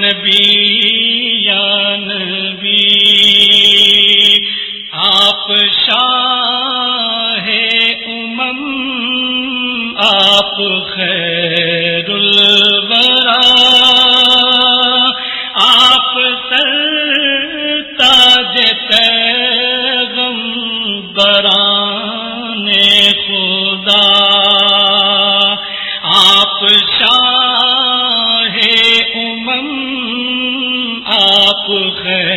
نبی، یا نبی، آپ شاہ امم، آپ خیر الورا، آپ سر تاج پیغم بران خدا، آپ خیر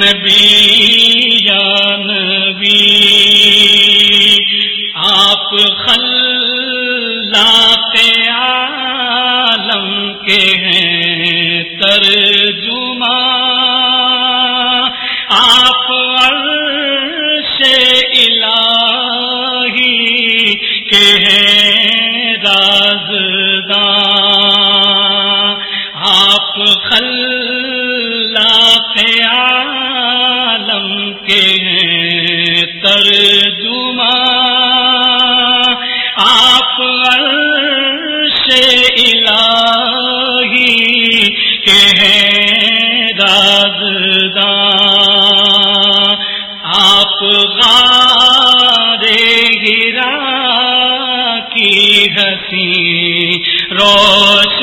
نبی یا نبی آپ خلاق عالم کے ہیں ترجمہ۔ آپ عرش الہی کے ہیں رازداں کے ہیں ترجمہ۔ آپ عرش الہی کے ہیں رازداں آپ غار گرا کی ہنسی روشنی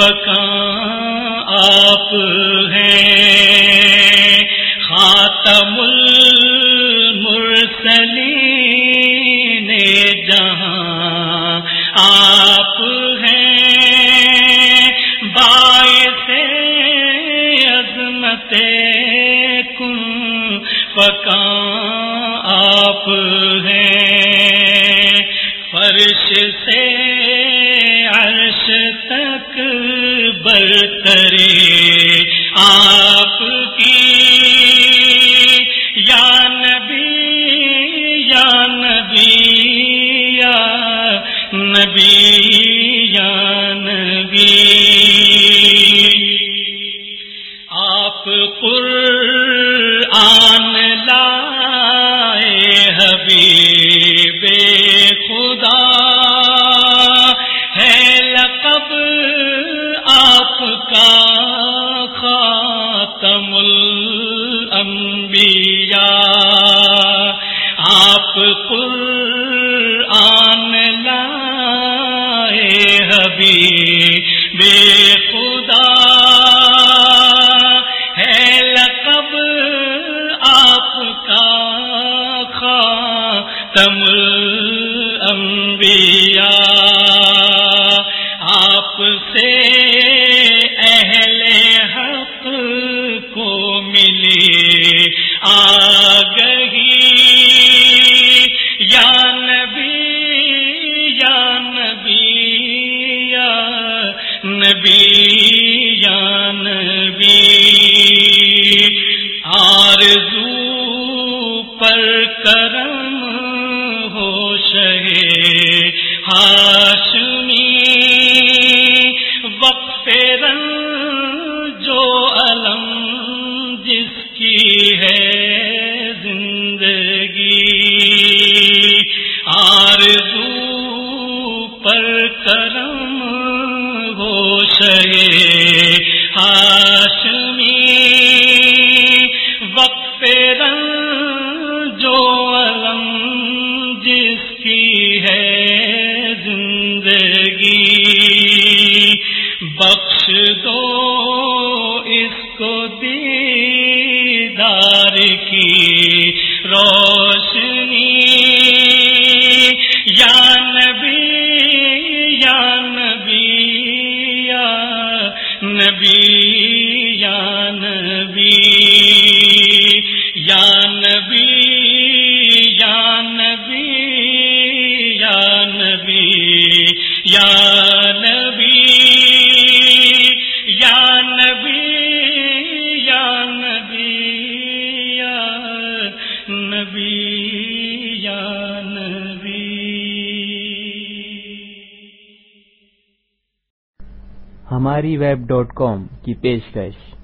فکاں آپ ہیں۔ خاتم المرسلین جہاں آپ ہیں۔ باعث عظمت کن پکاں آپ ہیں۔ برتری آپ کی۔ یا نبی یا نبی یا نبی یا نبی۔ آپ قرآن لائے حبیب۔ الانبیاء آپ قرآن لائے حبیب خدا۔ ہے لقب آپ کا خاتم الانبیاء۔ آپ سے نبی یا نبی آرزو پر کرم بخش دو اس کو دیدار کی روشنی۔ یا نبی یا نبی یا نبی۔ نبی یا نبی۔ ہماری ویب ڈاٹ کام کی پیشکش۔